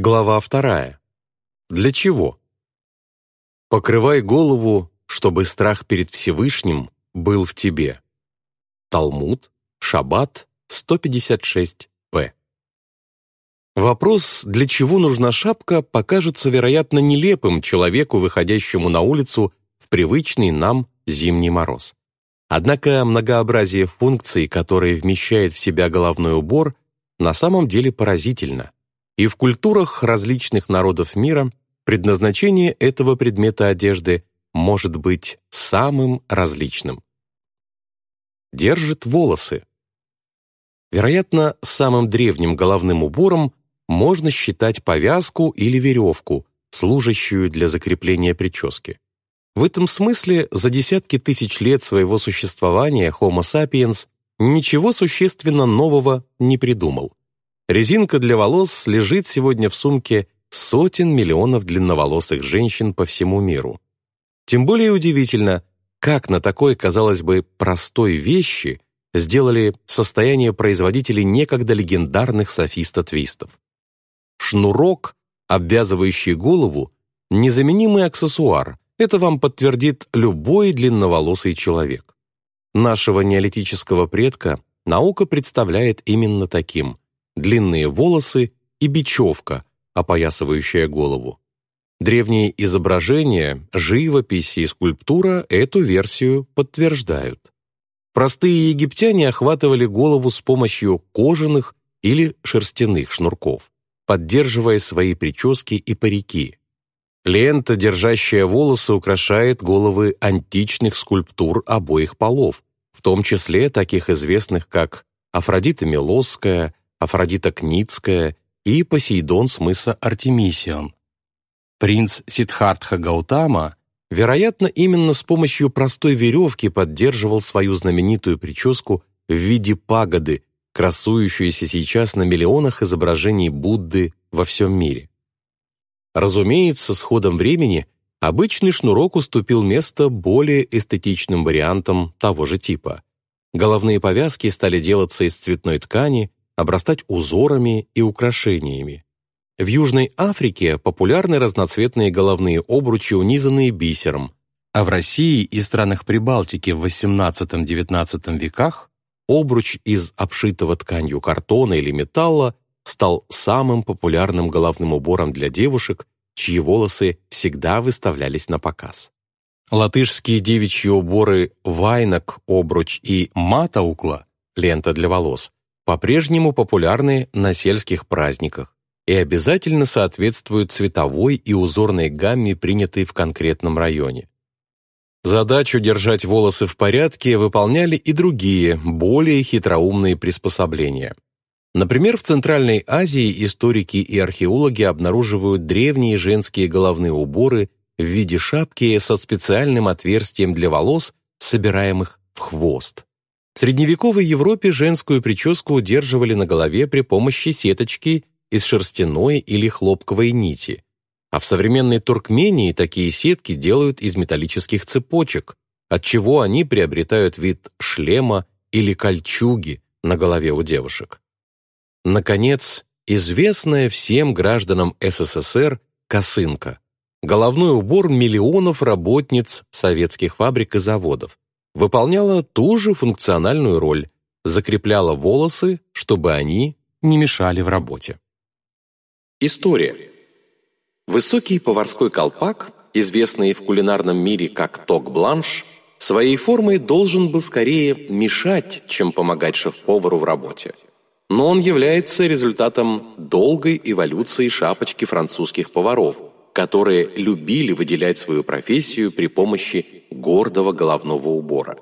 Глава вторая. Для чего? «Покрывай голову, чтобы страх перед Всевышним был в тебе». Талмуд, Шаббат, 156-п. Вопрос, для чего нужна шапка, покажется, вероятно, нелепым человеку, выходящему на улицу в привычный нам зимний мороз. Однако многообразие функций, которые вмещает в себя головной убор, на самом деле поразительно. И в культурах различных народов мира предназначение этого предмета одежды может быть самым различным. Держит волосы. Вероятно, самым древним головным убором можно считать повязку или веревку, служащую для закрепления прически. В этом смысле за десятки тысяч лет своего существования Homo sapiens ничего существенно нового не придумал. Резинка для волос лежит сегодня в сумке сотен миллионов длинноволосых женщин по всему миру. Тем более удивительно, как на такой, казалось бы, простой вещи сделали состояние производителей некогда легендарных софиста-твистов. Шнурок, обвязывающий голову, незаменимый аксессуар, это вам подтвердит любой длинноволосый человек. Нашего неолитического предка наука представляет именно таким – длинные волосы и бечевка, опоясывающая голову. Древние изображения, живопись и скульптура эту версию подтверждают. Простые египтяне охватывали голову с помощью кожаных или шерстяных шнурков поддерживая свои прически и парики. Лента, держащая волосы, украшает головы античных скульптур обоих полов, в том числе таких известных как Афродита Милосская, Афродита Кницкая и Посейдон с мыса Артемисион. Принц Сиддхартха Гаутама, вероятно, именно с помощью простой веревки поддерживал свою знаменитую прическу в виде пагоды, красующуюся сейчас на миллионах изображений Будды во всем мире. Разумеется, с ходом времени обычный шнурок уступил место более эстетичным вариантам того же типа. Головные повязки стали делаться из цветной ткани, обрастать узорами и украшениями. В Южной Африке популярны разноцветные головные обручи, унизанные бисером, а в России и странах Прибалтики в XVIII-XIX веках обруч из обшитого тканью картона или металла стал самым популярным головным убором для девушек, чьи волосы всегда выставлялись на показ. Латышские девичьи уборы вайнок, обруч и матаукла, лента для волос, по-прежнему популярны на сельских праздниках и обязательно соответствуют цветовой и узорной гамме, принятой в конкретном районе. Задачу держать волосы в порядке выполняли и другие, более хитроумные приспособления. Например, в Центральной Азии историки и археологи обнаруживают древние женские головные уборы в виде шапки со специальным отверстием для волос, собираемых в хвост. В средневековой Европе женскую прическу удерживали на голове при помощи сеточки из шерстяной или хлопковой нити. А в современной Туркмении такие сетки делают из металлических цепочек, отчего они приобретают вид шлема или кольчуги на голове у девушек. Наконец, известная всем гражданам СССР косынка – головной убор миллионов работниц советских фабрик и заводов, выполняла ту же функциональную роль, закрепляла волосы, чтобы они не мешали в работе. История. Высокий поварской колпак, известный в кулинарном мире как ток-бланш, своей формой должен был скорее мешать, чем помогать шеф-повару в работе. Но он является результатом долгой эволюции шапочки французских поваров, которые любили выделять свою профессию при помощи гордого головного убора.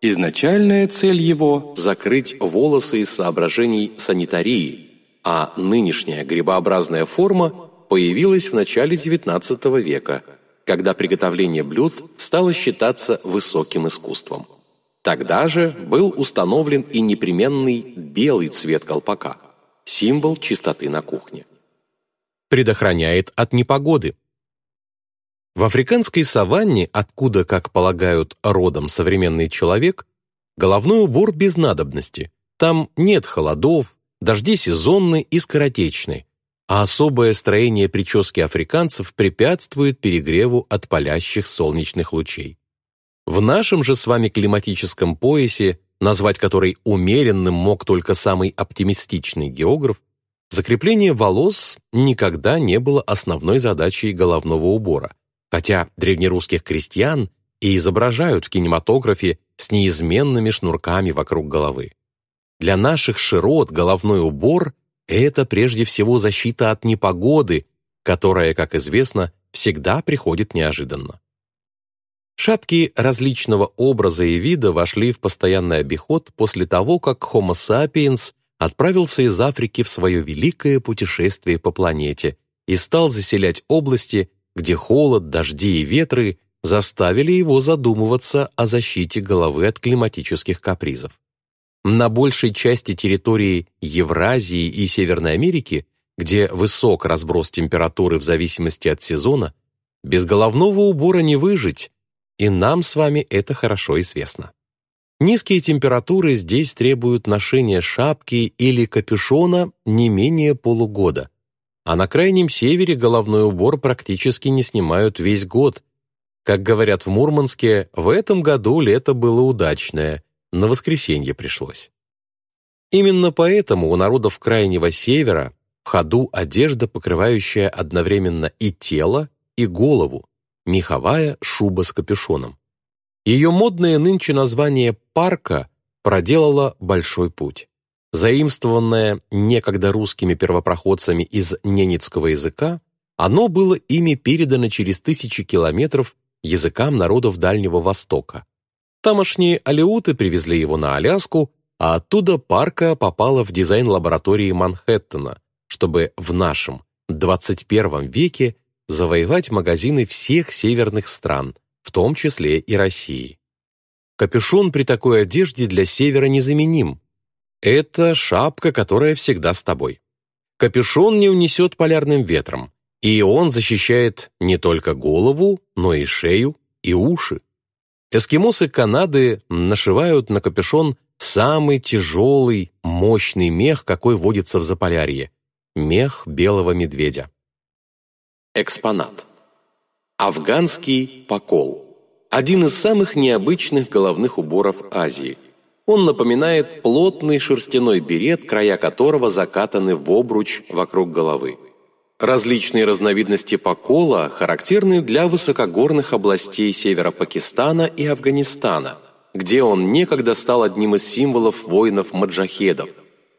Изначальная цель его – закрыть волосы из соображений санитарии, а нынешняя грибообразная форма появилась в начале XIX века, когда приготовление блюд стало считаться высоким искусством. Тогда же был установлен и непременный белый цвет колпака, символ чистоты на кухне. Предохраняет от непогоды. В африканской саванне, откуда, как полагают, родом современный человек, головной убор без надобности. Там нет холодов, дожди сезонны и скоротечны, а особое строение прически африканцев препятствует перегреву от палящих солнечных лучей. В нашем же с вами климатическом поясе, назвать который умеренным мог только самый оптимистичный географ, закрепление волос никогда не было основной задачей головного убора, хотя древнерусских крестьян и изображают в кинематографе с неизменными шнурками вокруг головы. Для наших широт головной убор – это прежде всего защита от непогоды, которая, как известно, всегда приходит неожиданно. Шапки различного образа и вида вошли в постоянный обиход после того, как Homo sapiens отправился из Африки в свое великое путешествие по планете и стал заселять области, где холод, дожди и ветры заставили его задумываться о защите головы от климатических капризов. На большей части территории Евразии и Северной Америки, где высок разброс температуры в зависимости от сезона, без головного убора не выжить, и нам с вами это хорошо известно. Низкие температуры здесь требуют ношения шапки или капюшона не менее полугода, а на крайнем севере головной убор практически не снимают весь год. Как говорят в Мурманске, в этом году лето было удачное, на воскресенье пришлось. Именно поэтому у народов Крайнего Севера в ходу одежда, покрывающая одновременно и тело, и голову, меховая шуба с капюшоном. Ее модное нынче название «парка» проделало большой путь. Заимствованное некогда русскими первопроходцами из ненецкого языка, оно было ими передано через тысячи километров языкам народов Дальнего Востока. Тамошние алеуты привезли его на Аляску, а оттуда парка попала в дизайн лаборатории Манхэттена, чтобы в нашем 21 веке завоевать магазины всех северных стран, в том числе и России. Капюшон при такой одежде для севера незаменим. Это шапка, которая всегда с тобой. Капюшон не унесет полярным ветром, и он защищает не только голову, но и шею и уши. Эскимосы Канады нашивают на капюшон самый тяжелый, мощный мех, какой водится в Заполярье – мех белого медведя. Экспонат. Афганский покол. Один из самых необычных головных уборов Азии. Он напоминает плотный шерстяной берет, края которого закатаны в обруч вокруг головы. Различные разновидности покола характерны для высокогорных областей севера Пакистана и Афганистана, где он некогда стал одним из символов воинов-маджахедов.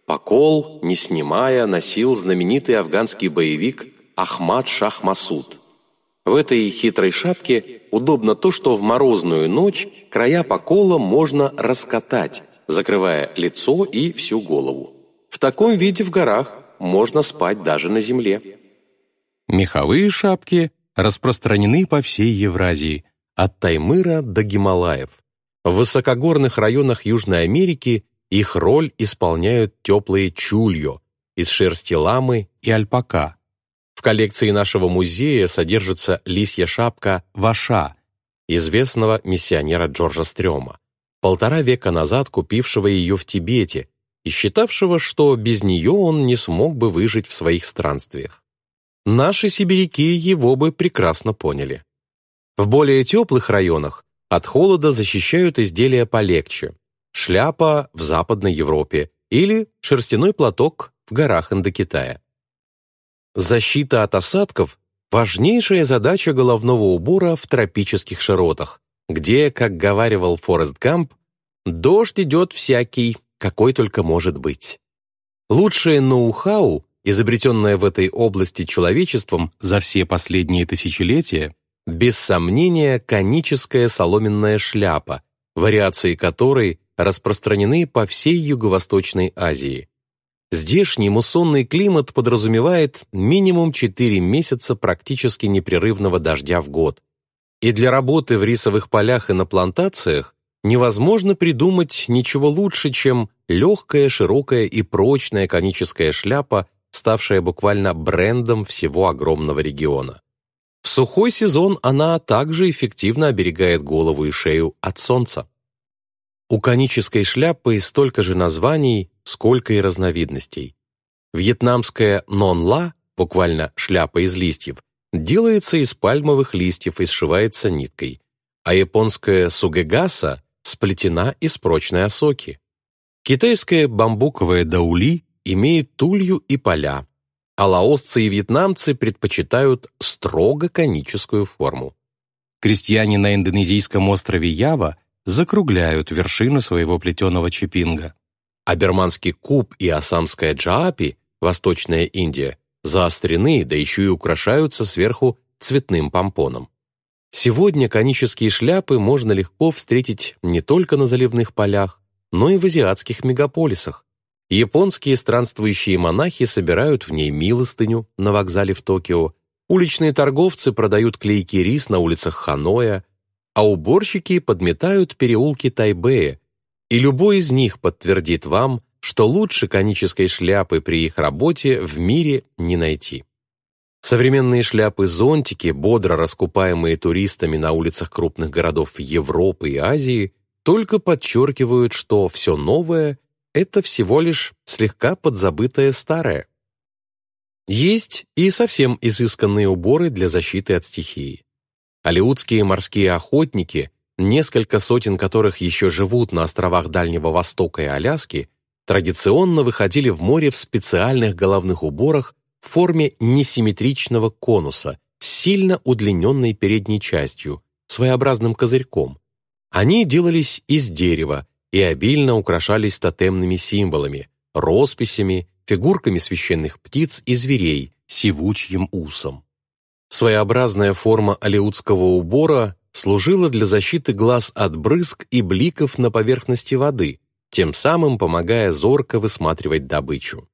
Покол, не снимая, носил знаменитый афганский боевик Ахмад Шах Масуд. В этой хитрой шапке удобно то, что в морозную ночь края покола можно раскатать, закрывая лицо и всю голову. В таком виде в горах можно спать даже на земле. Меховые шапки распространены по всей Евразии, от Таймыра до Гималаев. В высокогорных районах Южной Америки их роль исполняют теплые чульё из шерсти ламы и альпака, в коллекции нашего музея содержится лисья шапка Ваша, известного миссионера Джорджа Стрёма, полтора века назад купившего ее в Тибете и считавшего, что без нее он не смог бы выжить в своих странствиях. Наши сибиряки его бы прекрасно поняли. В более теплых районах от холода защищают изделия полегче, шляпа в Западной Европе или шерстяной платок в горах Индокитая. Защита от осадков – важнейшая задача головного убора в тропических широтах, где, как говаривал Форест Гамп, дождь идет всякий, какой только может быть. Лучшее ноу-хау, изобретенное в этой области человечеством за все последние тысячелетия, без сомнения коническая соломенная шляпа, вариации которой распространены по всей Юго-Восточной Азии. Здешний муссонный климат подразумевает минимум 4 месяца практически непрерывного дождя в год. И для работы в рисовых полях и на плантациях невозможно придумать ничего лучше, чем легкая, широкая и прочная коническая шляпа, ставшая буквально брендом всего огромного региона. В сухой сезон она также эффективно оберегает голову и шею от солнца. У конической шляпы столько же названий, сколько и разновидностей. Вьетнамская нон-ла буквально шляпа из листьев, делается из пальмовых листьев и сшивается ниткой, а японская сугегаса сплетена из прочной осоки. Китайская бамбуковая даули имеет тулью и поля, а лаосцы и вьетнамцы предпочитают строго коническую форму. Крестьяне на индонезийском острове Ява закругляют вершину своего плетеного чипинга. А берманский куб и асамская джаапи, Восточная Индия, заострены, да еще и украшаются сверху цветным помпоном. Сегодня конические шляпы можно легко встретить не только на заливных полях, но и в азиатских мегаполисах. Японские странствующие монахи собирают в ней милостыню на вокзале в Токио, уличные торговцы продают клейкий рис на улицах Ханоя, а уборщики подметают переулки Тайбэя, и любой из них подтвердит вам, что лучше конической шляпы при их работе в мире не найти. Современные шляпы-зонтики, бодро раскупаемые туристами на улицах крупных городов Европы и Азии, только подчеркивают, что все новое — это всего лишь слегка подзабытое старое. Есть и совсем изысканные уборы для защиты от стихии. Алиутские морские охотники, несколько сотен которых еще живут на островах Дальнего Востока и Аляски, традиционно выходили в море в специальных головных уборах в форме несимметричного конуса с сильно удлиненной передней частью, своеобразным козырьком. Они делались из дерева и обильно украшались тотемными символами, росписями, фигурками священных птиц и зверей, сивучьим усом. Своеобразная форма алеутского убора служила для защиты глаз от брызг и бликов на поверхности воды, тем самым помогая зорко высматривать добычу.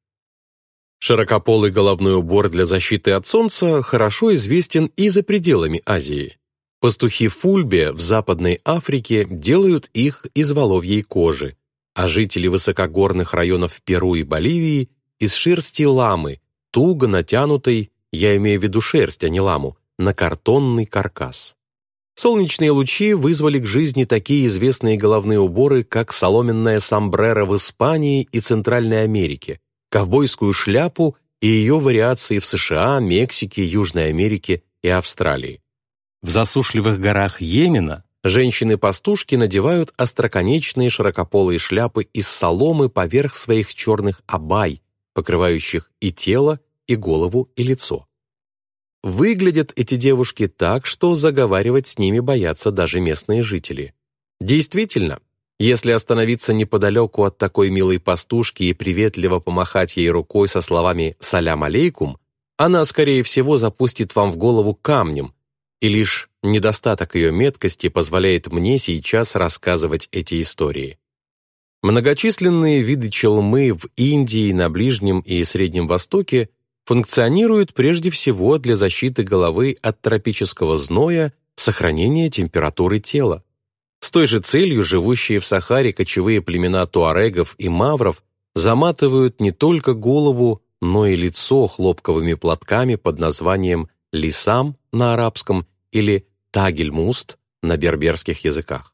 Широкополый головной убор для защиты от солнца хорошо известен и за пределами Азии. Пастухи Фульбе в Западной Африке делают их из воловьей кожи, а жители высокогорных районов Перу и Боливии – из шерсти ламы, туго натянутой, я имею в виду шерсть, а не ламу, на картонный каркас. Солнечные лучи вызвали к жизни такие известные головные уборы, как соломенная сомбреро в Испании и Центральной Америке, ковбойскую шляпу и ее вариации в США, Мексике, Южной Америке и Австралии. В засушливых горах Йемена женщины-пастушки надевают остроконечные широкополые шляпы из соломы поверх своих черных абай, покрывающих и тело, и голову, и лицо. Выглядят эти девушки так, что заговаривать с ними боятся даже местные жители. Действительно, если остановиться неподалеку от такой милой пастушки и приветливо помахать ей рукой со словами «салям алейкум», она, скорее всего, запустит вам в голову камнем, и лишь недостаток ее меткости позволяет мне сейчас рассказывать эти истории. Многочисленные виды челмы в Индии, на Ближнем и Среднем Востоке функционируют прежде всего для защиты головы от тропического зноя, сохранения температуры тела. С той же целью живущие в Сахаре кочевые племена туарегов и мавров заматывают не только голову, но и лицо хлопковыми платками под названием лисам на арабском или тагельмуст на берберских языках.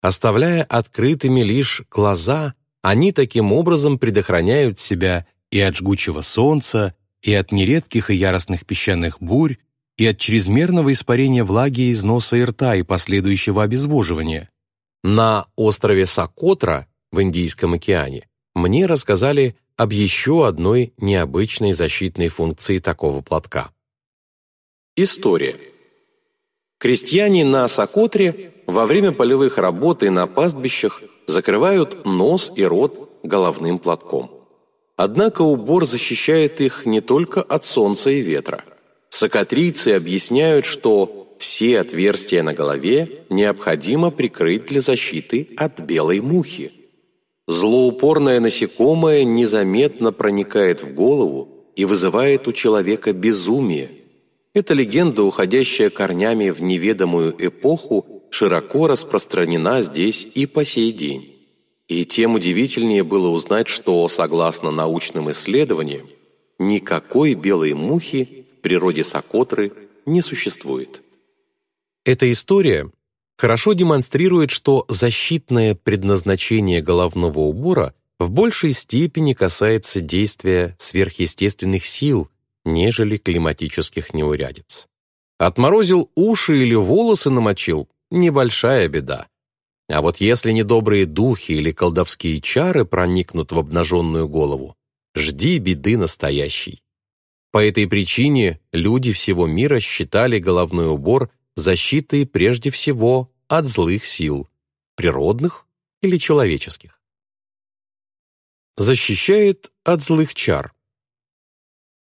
Оставляя открытыми лишь глаза, они таким образом предохраняют себя и от жгучего солнца, и от нередких и яростных песчаных бурь, и от чрезмерного испарения влаги из носа и рта и последующего обезвоживания. На острове Сокотра в Индийском океане мне рассказали об еще одной необычной защитной функции такого платка. История. Крестьяне на Сокотре во время полевых работ и на пастбищах закрывают нос и рот головным платком. Однако убор защищает их не только от солнца и ветра. Сокатрийцы объясняют, что все отверстия на голове необходимо прикрыть для защиты от белой мухи. Злоупорное насекомое незаметно проникает в голову и вызывает у человека безумие. Эта легенда, уходящая корнями в неведомую эпоху, широко распространена здесь и по сей день. И тем удивительнее было узнать, что, согласно научным исследованиям, никакой белой мухи в природе Сокотры не существует. Эта история хорошо демонстрирует, что защитное предназначение головного убора в большей степени касается действия сверхъестественных сил, нежели климатических неурядиц. Отморозил уши или волосы намочил – небольшая беда. А вот если недобрые духи или колдовские чары проникнут в обнаженную голову, жди беды настоящей. По этой причине люди всего мира считали головной убор защитой прежде всего от злых сил, природных или человеческих. Защищает от злых чар.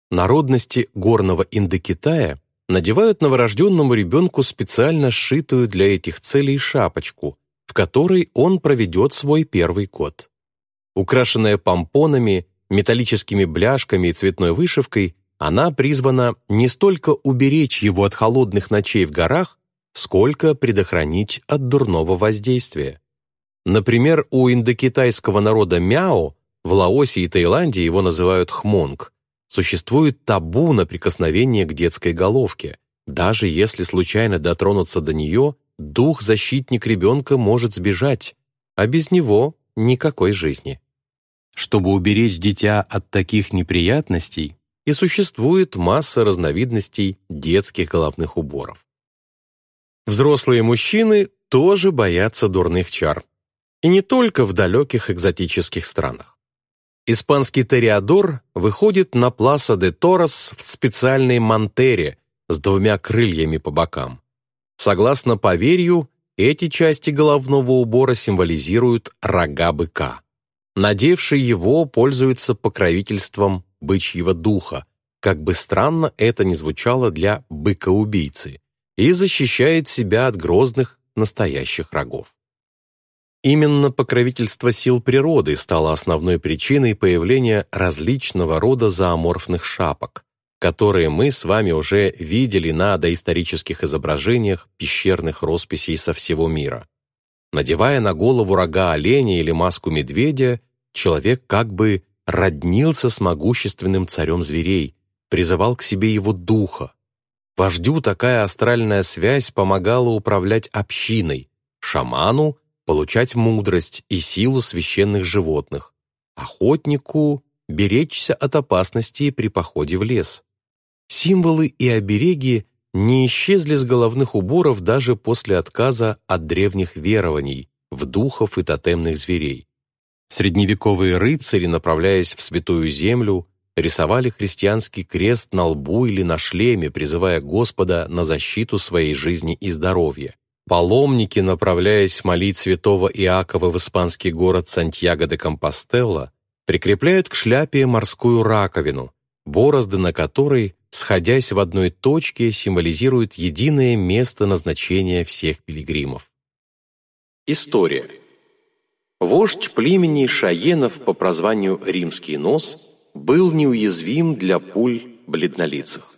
Народности горного Индокитая надевают новорожденному ребенку специально сшитую для этих целей шапочку, в которой он проведет свой первый год. Украшенная помпонами, металлическими бляшками и цветной вышивкой, она призвана не столько уберечь его от холодных ночей в горах, сколько предохранить от дурного воздействия. Например, у индокитайского народа мяо, в Лаосе и Таиланде его называют хмонг, существует табу на прикосновение к детской головке. Даже если случайно дотронуться до нее, дух-защитник ребенка может сбежать, а без него никакой жизни. Чтобы уберечь дитя от таких неприятностей, и существует масса разновидностей детских головных уборов. Взрослые мужчины тоже боятся дурных чар. И не только в далеких экзотических странах. Испанский ториадор выходит на Пласа де Торос в специальной мантере с двумя крыльями по бокам. Согласно поверью, эти части головного убора символизируют рога быка. Надевший его пользуется покровительством бычьего духа, как бы странно это ни звучало для быка-убийцы, и защищает себя от грозных настоящих рогов. Именно покровительство сил природы стало основной причиной появления различного рода зооморфных шапок, которые мы с вами уже видели на доисторических изображениях пещерных росписей со всего мира. Надевая на голову рога оленя или маску медведя, человек как бы роднился с могущественным царем зверей, призывал к себе его духа. Вождю такая астральная связь помогала управлять общиной, шаману получать мудрость и силу священных животных, охотнику беречься от опасности при походе в лес. Символы и обереги не исчезли с головных уборов даже после отказа от древних верований в духов и тотемных зверей. Средневековые рыцари, направляясь в Святую Землю, рисовали христианский крест на лбу или на шлеме, призывая Господа на защиту своей жизни и здоровья. Паломники, направляясь молить святого Иакова в испанский город Сантьяго де Компостелло, прикрепляют к шляпе морскую раковину, борозды на которой, сходясь в одной точке, символизируют единое место назначения всех пилигримов. История. Вождь племени Шаенов по прозванию «Римский нос» был неуязвим для пуль бледнолицых.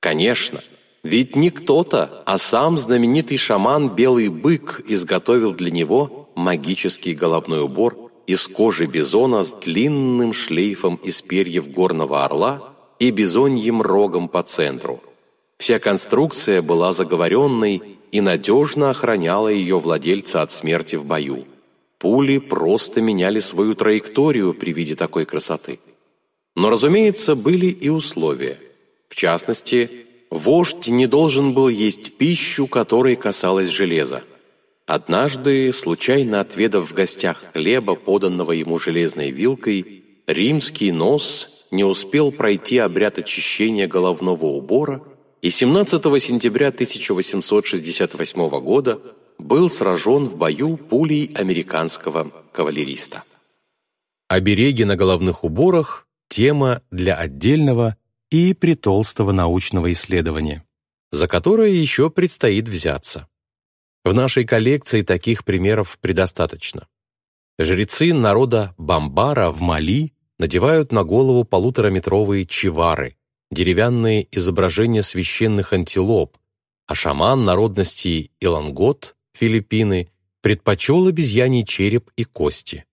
Конечно, ведь не кто-то, а сам знаменитый шаман Белый Бык изготовил для него магический головной убор из кожи бизона с длинным шлейфом из перьев горного орла и бизоньим рогом по центру. Вся конструкция была заговоренной и надежно охраняла ее владельца от смерти в бою. Пули просто меняли свою траекторию при виде такой красоты. Но, разумеется, были и условия. В частности, Вождь не должен был есть пищу, которой касалась железа. Однажды, случайно отведав в гостях хлеба, поданного ему железной вилкой, римский нос не успел пройти обряд очищения головного убора и 17 сентября 1868 года был сражен в бою пулей американского кавалериста. Обереги на головных уборах – тема для отдельного и притолстого научного исследования, за которое еще предстоит взяться. В нашей коллекции таких примеров предостаточно. Жрецы народа Бамбара в Мали надевают на голову полутораметровые чивары, деревянные изображения священных антилоп, а шаман народности Илангот, Филиппины, предпочел обезьяний череп и кости.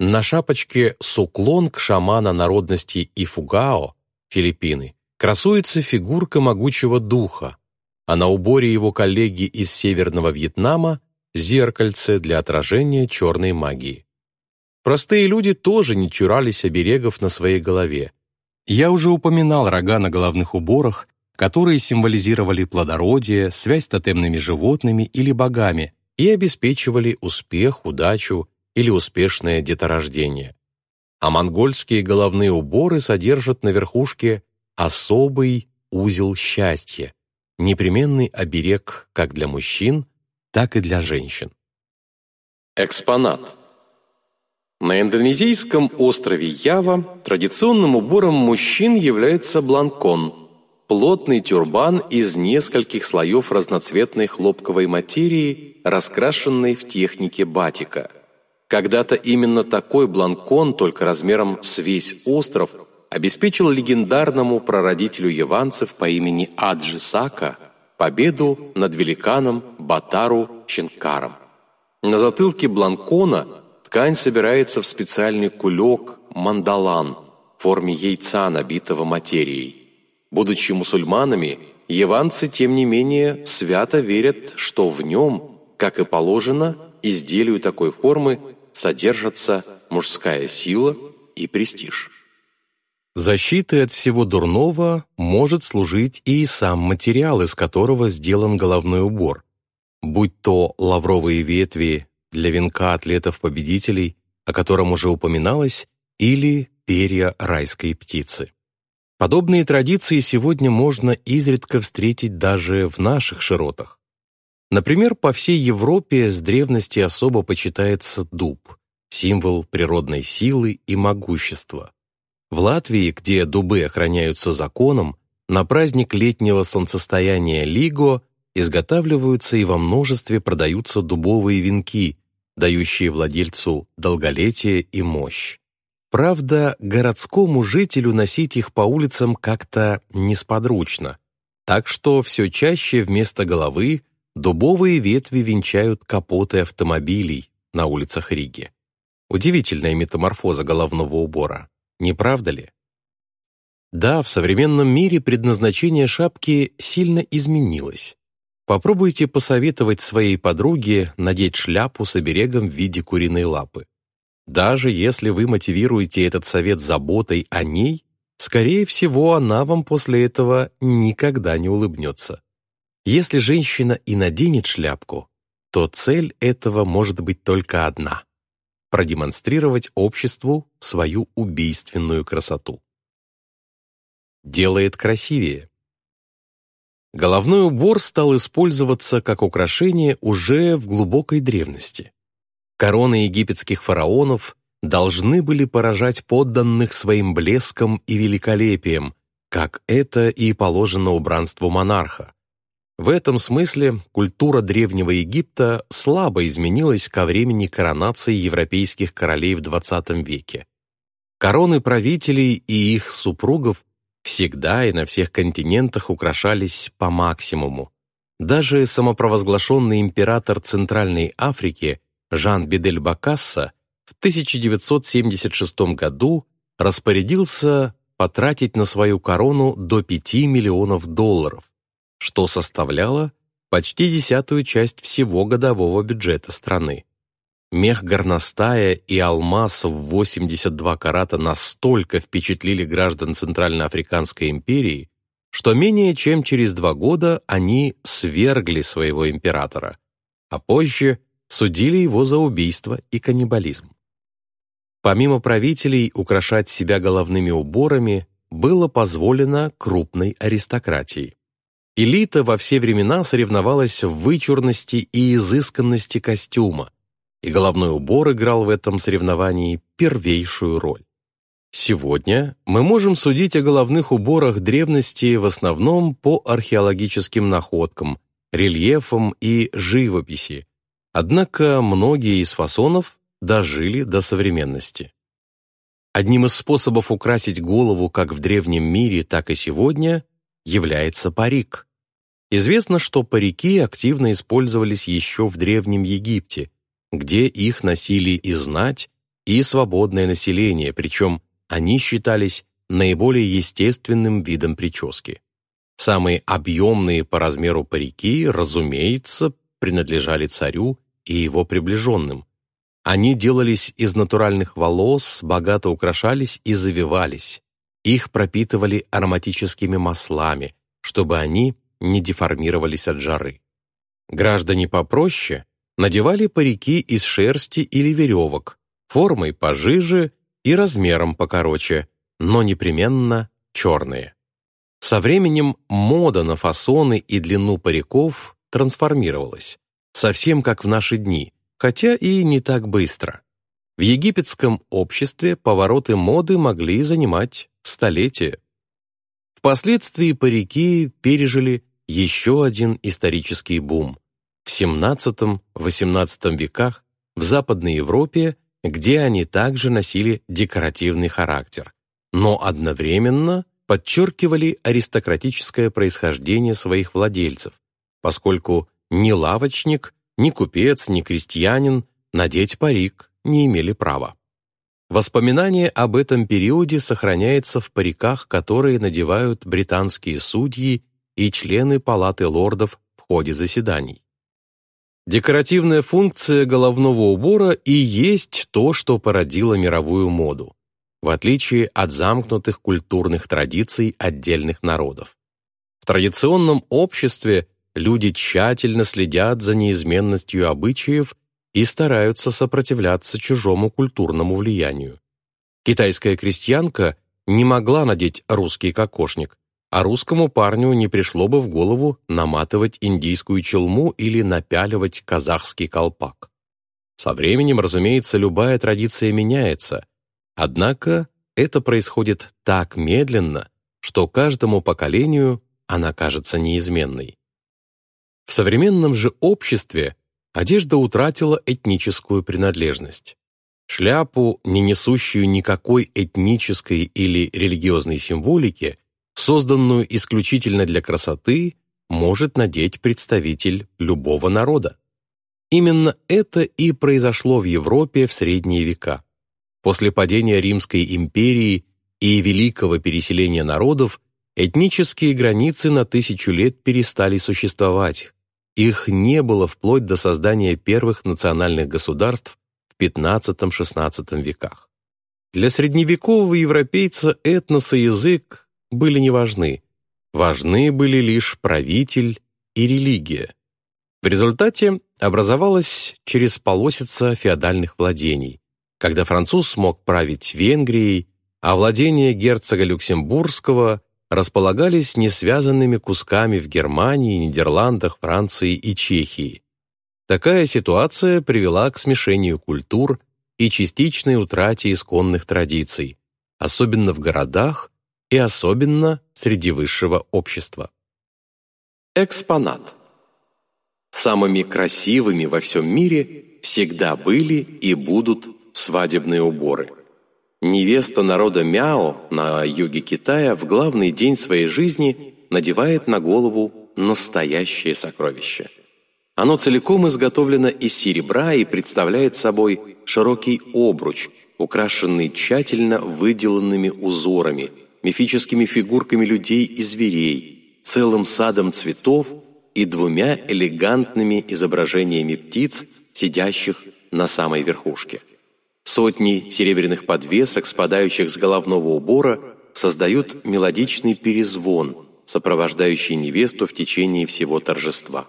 На шапочке суклонг шамана народности Ифугао Филиппины, красуется фигурка могучего духа, а на уборе его коллеги из Северного Вьетнама зеркальце для отражения черной магии. Простые люди тоже не чурались оберегов на своей голове. Я уже упоминал рога на головных уборах, которые символизировали плодородие, связь с тотемными животными или богами и обеспечивали успех, удачу или успешное деторождение. А монгольские головные уборы содержат на верхушке особый узел счастья, непременный оберег как для мужчин, так и для женщин. Экспонат. На индонезийском острове Ява традиционным убором мужчин является бланкон – плотный тюрбан из нескольких слоев разноцветной хлопковой материи, раскрашенной в технике батика. Когда-то именно такой бланкон, только размером с весь остров, обеспечил легендарному прародителю яванцев по имени Аджи Сака победу над великаном Батару Чинкаром. На затылке бланкона ткань собирается в специальный кулек мандалан в форме яйца, набитого материей. Будучи мусульманами, яванцы, тем не менее, свято верят, что в нем, как и положено, изделию такой формы содержатся мужская сила и престиж. Защитой от всего дурного может служить и сам материал, из которого сделан головной убор, будь то лавровые ветви для венка атлетов-победителей, о котором уже упоминалось, или перья райской птицы. Подобные традиции сегодня можно изредка встретить даже в наших широтах. Например, по всей Европе с древности особо почитается дуб, символ природной силы и могущества. В Латвии, где дубы охраняются законом, на праздник летнего солнцестояния Лиго изготавливаются и во множестве продаются дубовые венки, дающие владельцу долголетие и мощь. Правда, городскому жителю носить их по улицам как-то несподручно, так что все чаще вместо головы дубовые ветви венчают капоты автомобилей на улицах Риги. Удивительная метаморфоза головного убора, не правда ли? Да, в современном мире предназначение шапки сильно изменилось. Попробуйте посоветовать своей подруге надеть шляпу с оберегом в виде куриной лапы. Даже если вы мотивируете этот совет заботой о ней, скорее всего, она вам после этого никогда не улыбнется. Если женщина и наденет шляпку, то цель этого может быть только одна — продемонстрировать обществу свою убийственную красоту. Делает красивее. Головной убор стал использоваться как украшение уже в глубокой древности. Короны египетских фараонов должны были поражать подданных своим блеском и великолепием, как это и положено убранству монарха. В этом смысле культура Древнего Египта слабо изменилась ко времени коронации европейских королей в XX веке. Короны правителей и их супругов всегда и на всех континентах украшались по максимуму. Даже самопровозглашенный император Центральной Африки Жан Бедель Бакасса в 1976 году распорядился потратить на свою корону до 5 миллионов долларов, что составляло почти десятую часть всего годового бюджета страны. Мех горностая и алмаз в 82 карата настолько впечатлили граждан Центральноафриканской империи, что менее чем через два года они свергли своего императора, а позже судили его за убийство и каннибализм. Помимо правителей украшать себя головными уборами было позволено крупной аристократии. Элита во все времена соревновалась в вычурности и изысканности костюма, и головной убор играл в этом соревновании первейшую роль. Сегодня мы можем судить о головных уборах древности в основном по археологическим находкам, рельефам и живописи, однако многие из фасонов дожили до современности. Одним из способов украсить голову как в древнем мире, так и сегодня является парик. Известно, что парики активно использовались еще в Древнем Египте – где их носили и знать, и свободное население, причем они считались наиболее естественным видом прически. Самые объемные по размеру парики, разумеется, принадлежали царю и его приближенным. Они делались из натуральных волос, богато украшались и завивались. Их пропитывали ароматическими маслами, чтобы они не деформировались от жары. Граждане попроще надевали парики из шерсти или веревок, формой пожиже и размером покороче, но непременно черные. Со временем мода на фасоны и длину париков трансформировалась, совсем как в наши дни, хотя и не так быстро. В египетском обществе повороты моды могли занимать столетия. Впоследствии парики пережили еще один исторический бум. В XVII-XVIII веках в Западной Европе, где они также носили декоративный характер, но одновременно подчеркивали аристократическое происхождение своих владельцев, поскольку ни лавочник, ни купец, ни крестьянин надеть парик не имели права. Воспоминание об этом периоде сохраняется в париках, которые надевают британские судьи и члены Палаты лордов в ходе заседаний. Декоративная функция головного убора и есть то, что породило мировую моду, в отличие от замкнутых культурных традиций отдельных народов. В традиционном обществе люди тщательно следят за неизменностью обычаев и стараются сопротивляться чужому культурному влиянию. Китайская крестьянка не могла надеть русский кокошник, а русскому парню не пришло бы в голову наматывать индийскую челму или напяливать казахский колпак. Со временем, разумеется, любая традиция меняется, однако это происходит так медленно, что каждому поколению она кажется неизменной. В современном же обществе одежда утратила этническую принадлежность. Шляпу, не несущую никакой этнической или религиозной символики, созданную исключительно для красоты, может надеть представитель любого народа. Именно это и произошло в Европе в средние века. После падения Римской империи и великого переселения народов этнические границы на тысячу лет перестали существовать, их не было вплоть до создания первых национальных государств в XV-XVI веках. Для средневекового европейца этнос и язык были не важны. Важны были лишь правитель и религия. В результате образовалась через полосица феодальных владений, когда француз смог править Венгрией, а владения герцога Люксембургского располагались несвязанными кусками в Германии, Нидерландах, Франции и Чехии. Такая ситуация привела к смешению культур и частичной утрате исконных традиций, особенно в городах и особенно среди высшего общества. Экспонат. Самыми красивыми во всем мире всегда были и будут свадебные уборы – Невеста народа Мяо на юге Китая в главный день своей жизни надевает на голову настоящее сокровище. Оно целиком изготовлено из серебра и представляет собой широкий обруч, украшенный тщательно выделанными узорами, мифическими фигурками людей и зверей, целым садом цветов и двумя элегантными изображениями птиц, сидящих на самой верхушке. Сотни серебряных подвесок, спадающих с головного убора, создают мелодичный перезвон, сопровождающий невесту в течение всего торжества.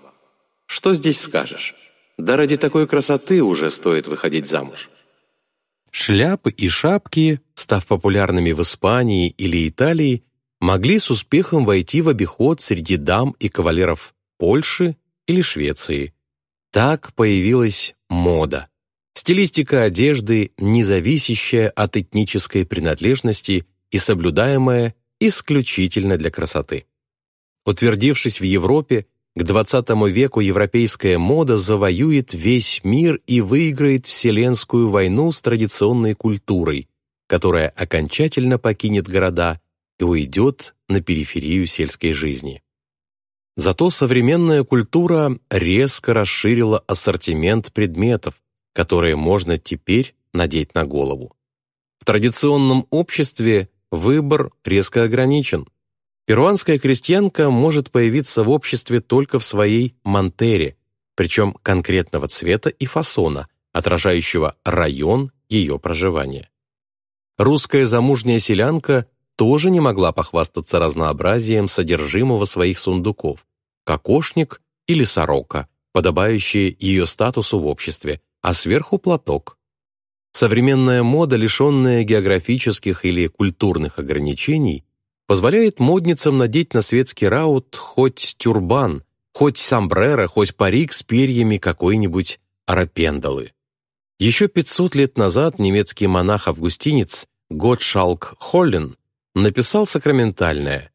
Что здесь скажешь? Да ради такой красоты уже стоит выходить замуж. Шляпы и шапки, став популярными в Испании или Италии, могли с успехом войти в обиход среди дам и кавалеров Польши или Швеции. Так появилась мода. Стилистика одежды, не зависящая от этнической принадлежности и соблюдаемая исключительно для красоты. Утвердившись в Европе, к XX веку европейская мода завоюет весь мир и выиграет вселенскую войну с традиционной культурой, которая окончательно покинет города и уйдет на периферию сельской жизни. Зато современная культура резко расширила ассортимент предметов, которые можно теперь надеть на голову. В традиционном обществе выбор резко ограничен. Перуанская крестьянка может появиться в обществе только в своей мантере, причем конкретного цвета и фасона, отражающего район ее проживания. Русская замужняя селянка тоже не могла похвастаться разнообразием содержимого своих сундуков, кокошник или сорока, подобающие ее статусу в обществе, а сверху платок. Современная мода, лишенная географических или культурных ограничений, позволяет модницам надеть на светский раут хоть тюрбан, хоть сомбреро, хоть парик с перьями какой-нибудь арапендалы. Еще 500 лет назад немецкий монах-августинец Готшалк Холлен написал сакраментальное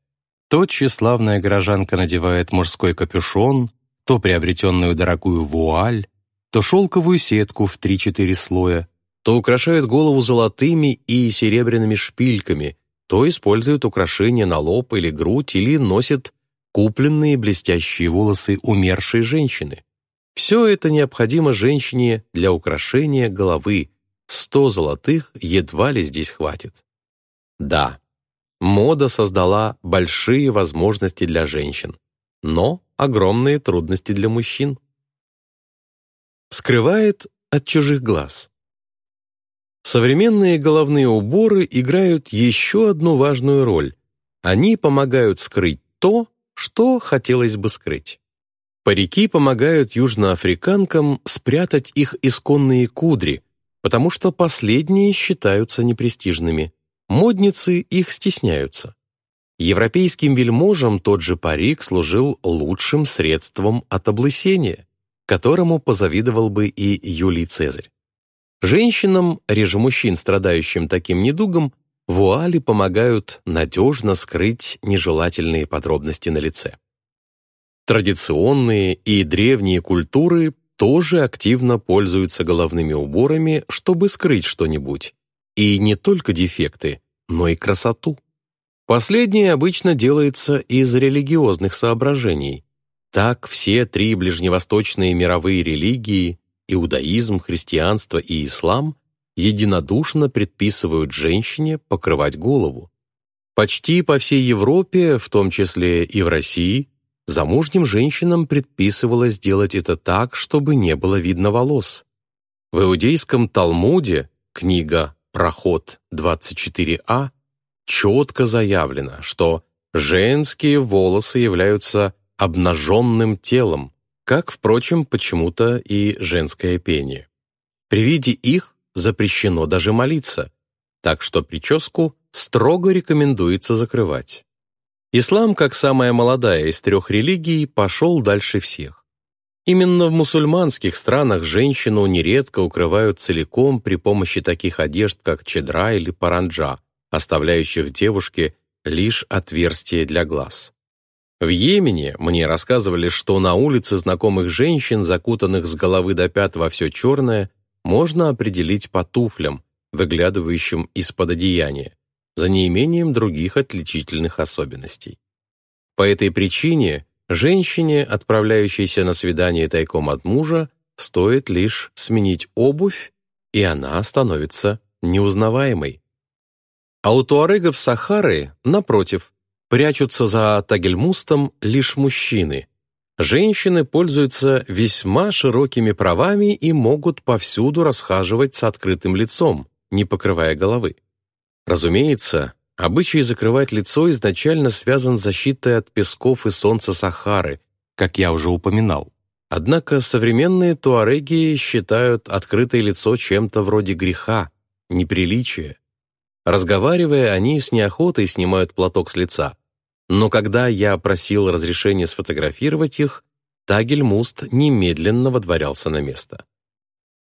«То тщеславная горожанка надевает мужской капюшон, то приобретенную дорогую вуаль, то шелковую сетку в 3-4 слоя, то украшает голову золотыми и серебряными шпильками, то использует украшения на лоб или грудь или носит купленные блестящие волосы умершей женщины. Все это необходимо женщине для украшения головы. Сто золотых едва ли здесь хватит. Да, мода создала большие возможности для женщин, но огромные трудности для мужчин. Скрывает от чужих глаз. Современные головные уборы играют еще одну важную роль. Они помогают скрыть то, что хотелось бы скрыть. Парики помогают южноафриканкам спрятать их исконные кудри, потому что последние считаются непрестижными. Модницы их стесняются. Европейским вельможам тот же парик служил лучшим средством от облысения, которому позавидовал бы и Юлий Цезарь. Женщинам, реже мужчин, страдающим таким недугом, вуали помогают надежно скрыть нежелательные подробности на лице. Традиционные и древние культуры тоже активно пользуются головными уборами, чтобы скрыть что-нибудь. И не только дефекты, но и красоту. Последнее обычно делается из религиозных соображений. Так все три ближневосточные мировые религии иудаизм, христианство и ислам единодушно предписывают женщине покрывать голову. Почти по всей Европе, в том числе и в России, замужним женщинам предписывалось делать это так, чтобы не было видно волос. В иудейском Талмуде, книга «Проход 24а», четко заявлено, что женские волосы являются обнаженным телом, как, впрочем, почему-то и женское пение. При виде их запрещено даже молиться, так что прическу строго рекомендуется закрывать. Ислам, как самая молодая из трех религий, пошел дальше всех. Именно в мусульманских странах женщину нередко укрывают целиком при помощи таких одежд, как чедра или паранджа, оставляющих девушке лишь отверстие для глаз. В Йемене мне рассказывали, что на улице знакомых женщин, закутанных с головы до пят во все черное, можно определить по туфлям, выглядывающим из-под одеяния, за неимением других отличительных особенностей. По этой причине женщине, отправляющейся на свидание тайком от мужа, стоит лишь сменить обувь, и она становится неузнаваемой. А у туарегов Сахары, напротив, прячутся за Тагельмустом лишь мужчины. Женщины пользуются весьма широкими правами и могут повсюду расхаживать с открытым лицом, не покрывая головы. Разумеется, обычай закрывать лицо изначально связан с защитой от песков и солнца Сахары, как я уже упоминал. Однако современные туареги считают открытое лицо чем-то вроде греха, неприличия. Разговаривая, они с неохотой снимают платок с лица, но когда я просил разрешения сфотографировать их, Тагельмуст немедленно водворялся на место.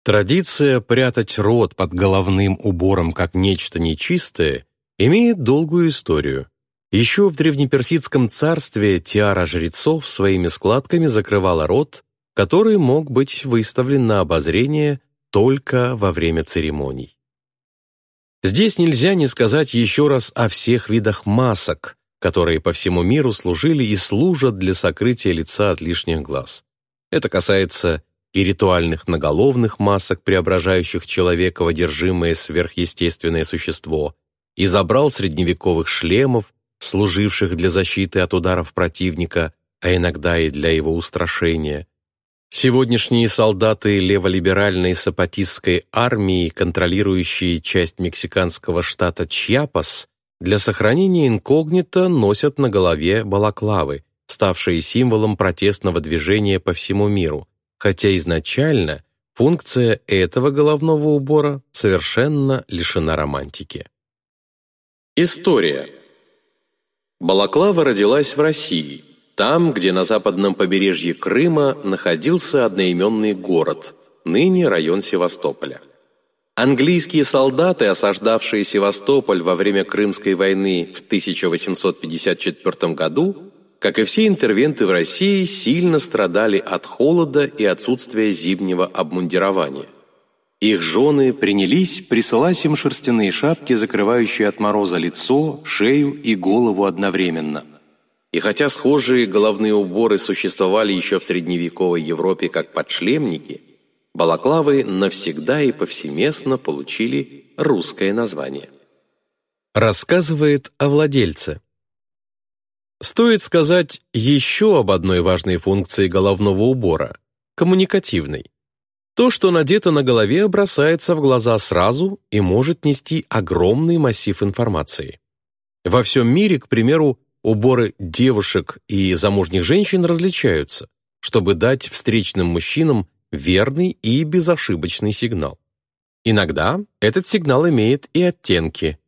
Традиция прятать рот под головным убором как нечто нечистое имеет долгую историю. Еще в древнеперсидском царстве тиара жрецов своими складками закрывала рот, который мог быть выставлен на обозрение только во время церемоний. Здесь нельзя не сказать еще раз о всех видах масок, которые по всему миру служили и служат для сокрытия лица от лишних глаз. Это касается и ритуальных наголовных масок, преображающих человека в одержимое сверхъестественное существо, и забрал средневековых шлемов, служивших для защиты от ударов противника, а иногда и для его устрашения. Сегодняшние солдаты леволиберальной сапатистской армии, контролирующие часть мексиканского штата Чьяпас, для сохранения инкогнито носят на голове балаклавы, ставшие символом протестного движения по всему миру, хотя изначально функция этого головного убора совершенно лишена романтики. История. Балаклава родилась в России, там, где на западном побережье Крыма находился одноименный город, ныне район Севастополя. Английские солдаты, осаждавшие Севастополь во время Крымской войны в 1854 году, как и все интервенты в России, сильно страдали от холода и отсутствия зимнего обмундирования. Их жены принялись присылать им шерстяные шапки, закрывающие от мороза лицо, шею и голову одновременно. И хотя схожие головные уборы существовали еще в средневековой Европе как подшлемники, балаклавы навсегда и повсеместно получили русское название. Рассказывает о владельце. Стоит сказать еще об одной важной функции головного убора – коммуникативной. То, что надето на голове, бросается в глаза сразу и может нести огромный массив информации. Во всем мире, к примеру, уборы девушек и замужних женщин различаются, чтобы дать встречным мужчинам верный и безошибочный сигнал. Иногда этот сигнал имеет и оттенки.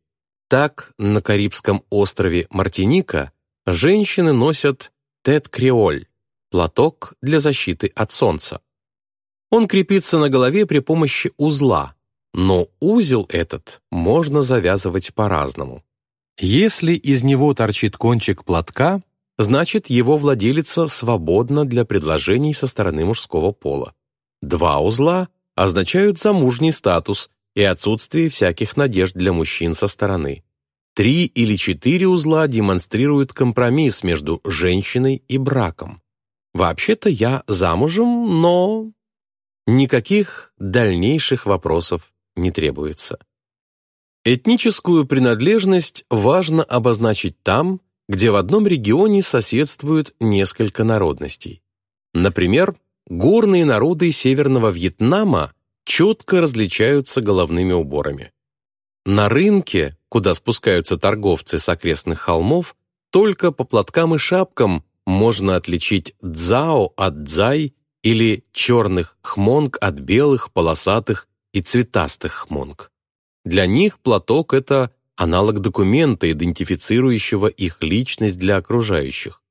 Так, на Карибском острове Мартиника женщины носят тет-креоль – платок для защиты от солнца. Он крепится на голове при помощи узла, но узел этот можно завязывать по-разному. Если из него торчит кончик платка, значит его владелица свободна для предложений со стороны мужского пола. Два узла означают замужний статус и отсутствие всяких надежд для мужчин со стороны. Три или четыре узла демонстрируют компромисс между женщиной и браком. Вообще-то я замужем, но... Никаких дальнейших вопросов не требуется. Этническую принадлежность важно обозначить там, где в одном регионе соседствуют несколько народностей. Например, горные народы Северного Вьетнама четко различаются головными уборами. На рынке куда спускаются торговцы с окрестных холмов, только по платкам и шапкам можно отличить дзао от дзай или черных хмонг от белых, полосатых и цветастых хмонг. Для них платок — это аналог документа, идентифицирующего их личность для окружающих.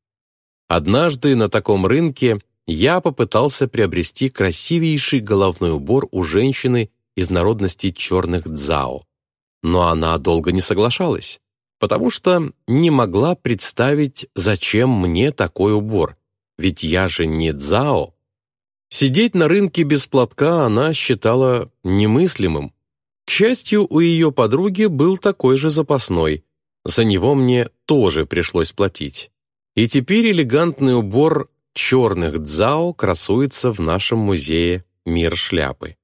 Однажды на таком рынке я попытался приобрести красивейший головной убор у женщины из народности черных дзао но она долго не соглашалась, потому что не могла представить, зачем мне такой убор, ведь я же не Цзао. Сидеть на рынке без платка она считала немыслимым. К счастью, у ее подруги был такой же запасной, за него мне тоже пришлось платить. И теперь элегантный убор черных дзао красуется в нашем музее «Мир шляпы».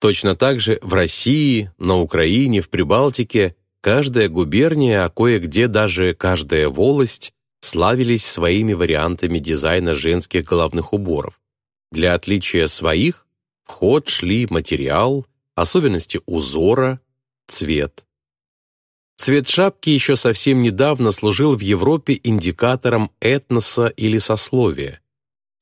Точно так же в России, на Украине, в Прибалтике каждая губерния, а кое-где даже каждая волость славились своими вариантами дизайна женских головных уборов. Для отличия своих в ход шли материал, особенности узора, цвет. Цвет шапки еще совсем недавно служил в Европе индикатором этноса или сословия.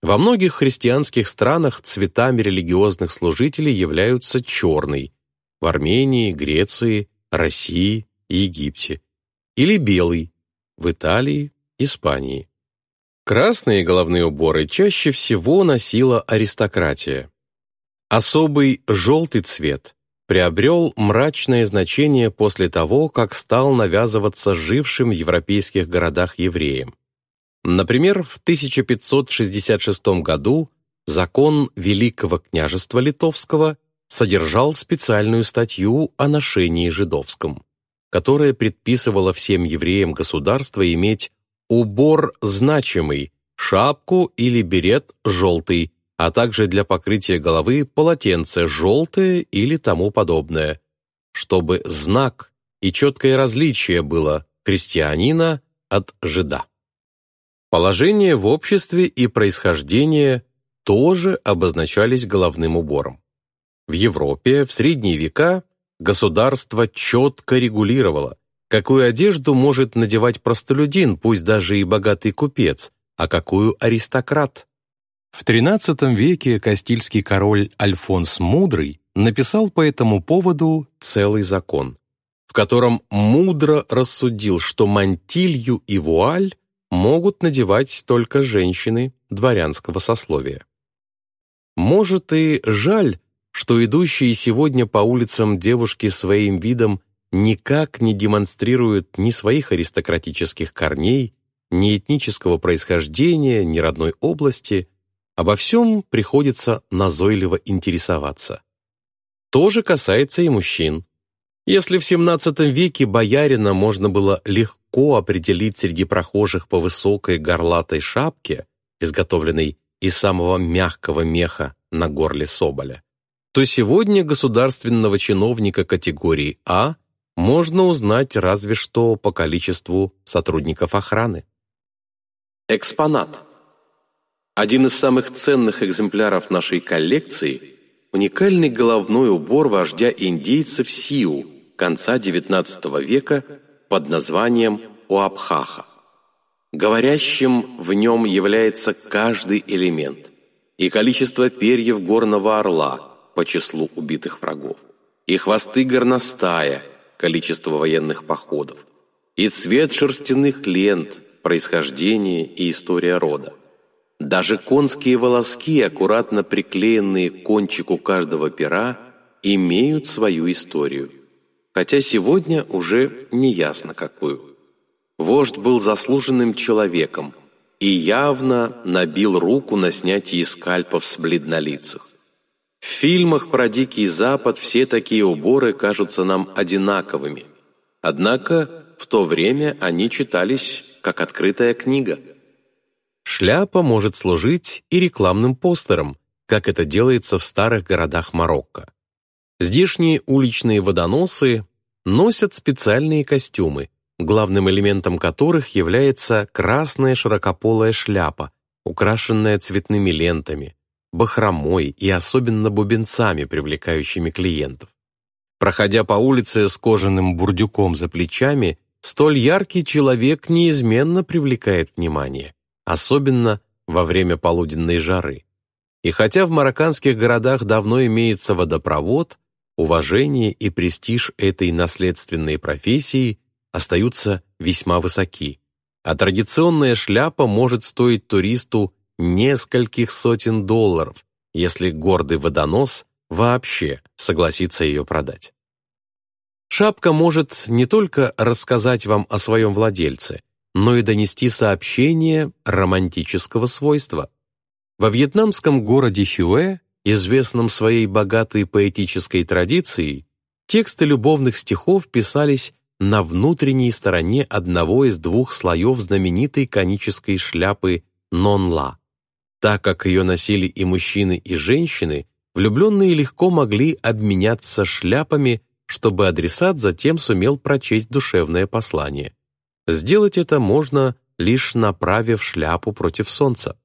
Во многих христианских странах цветами религиозных служителей являются черный, в Армении, Греции, России и Египте, или белый, в Италии, Испании. Красные головные уборы чаще всего носила аристократия. Особый желтый цвет приобрел мрачное значение после того, как стал навязываться жившим в европейских городах евреям. Например, в 1566 году закон Великого княжества Литовского содержал специальную статью о ношении жидовском, которая предписывала всем евреям государства иметь убор значимый, шапку или берет желтый, а также для покрытия головы полотенце желтое или тому подобное, чтобы знак и четкое различие было крестьянина от жида. Положение в обществе и происхождение тоже обозначались головным убором. В Европе в средние века государство четко регулировало, Какую одежду может надевать простолюдин, пусть даже и богатый купец, а какую аристократ? В XIII веке кастильский король Альфонс Мудрый написал по этому поводу целый закон, в котором мудро рассудил, что мантилью и вуаль могут надевать только женщины дворянского сословия. Может и жаль, что идущие сегодня по улицам девушки своим видом никак не демонстрируют ни своих аристократических корней, ни этнического происхождения, ни родной области, обо всем приходится назойливо интересоваться. То же касается и мужчин. Если в XVII веке боярина можно было легко определить среди прохожих по высокой горлатой шапке, изготовленной из самого мягкого меха на горле соболя, то сегодня государственного чиновника категории А можно узнать разве что по количеству сотрудников охраны. Экспонат. Один из самых ценных экземпляров нашей коллекции – уникальный головной убор вождя индейцев Сиу конца XIX века под названием Уапхаха. Говорящим в нем является каждый элемент и количество перьев горного орла по числу убитых врагов, и хвосты горностая – количество военных походов, и цвет шерстяных лент, происхождение и история рода. Даже конские волоски, аккуратно приклеенные к кончику каждого пера, имеют свою историю, хотя сегодня уже не ясно какую. Вождь был заслуженным человеком и явно набил руку на снятии скальпов с бледнолицых. В фильмах про Дикий Запад все такие уборы кажутся нам одинаковыми. Однако в то время они читались как открытая книга. Шляпа может служить и рекламным постером, как это делается в старых городах Марокко. Здешние уличные водоносы носят специальные костюмы, главным элементом которых является красная широкополая шляпа, украшенная цветными лентами, бахромой и особенно бубенцами, привлекающими клиентов. Проходя по улице с кожаным бурдюком за плечами, столь яркий человек неизменно привлекает внимание, особенно во время полуденной жары. И хотя в марокканских городах давно имеется водопровод, уважение и престиж этой наследственной профессии остаются весьма высоки, а традиционная шляпа может стоить туристу нескольких сотен долларов, если гордый водонос вообще согласится ее продать. Шапка может не только рассказать вам о своем владельце, но и донести сообщение романтического свойства. Во вьетнамском городе Хюэ, известном своей богатой поэтической традицией, тексты любовных стихов писались на внутренней стороне одного из двух слоев знаменитой конической шляпы Нонла. Так как ее носили и мужчины, и женщины, влюбленные легко могли обменяться шляпами, чтобы адресат затем сумел прочесть душевное послание. Сделать это можно, лишь направив шляпу против солнца.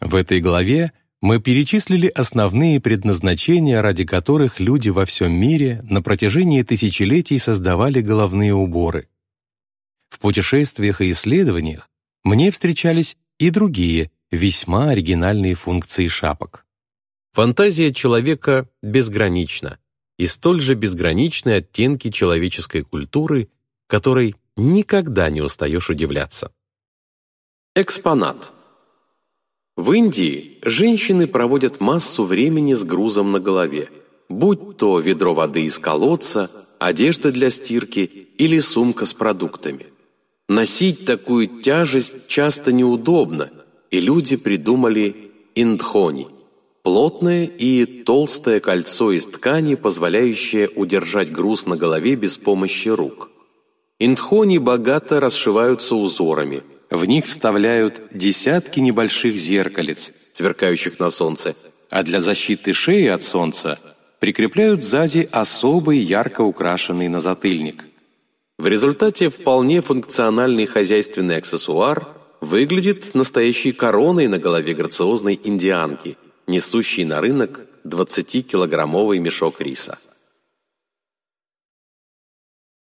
В этой главе мы перечислили основные предназначения, ради которых люди во всем мире на протяжении тысячелетий создавали головные уборы. В путешествиях и исследованиях мне встречались и другие, весьма оригинальные функции шапок. Фантазия человека безгранична, и столь же безграничны оттенки человеческой культуры, которой никогда не устаешь удивляться. Экспонат. В Индии женщины проводят массу времени с грузом на голове, будь то ведро воды из колодца, одежда для стирки или сумка с продуктами. Носить такую тяжесть часто неудобно – и люди придумали индхони – плотное и толстое кольцо из ткани, позволяющее удержать груз на голове без помощи рук. Индхони богато расшиваются узорами, в них вставляют десятки небольших зеркалец, сверкающих на солнце, а для защиты шеи от солнца прикрепляют сзади особый ярко украшенный назатыльник. В результате вполне функциональный хозяйственный аксессуар – выглядит настоящей короной на голове грациозной индианки, несущей на рынок 20-килограммовый мешок риса.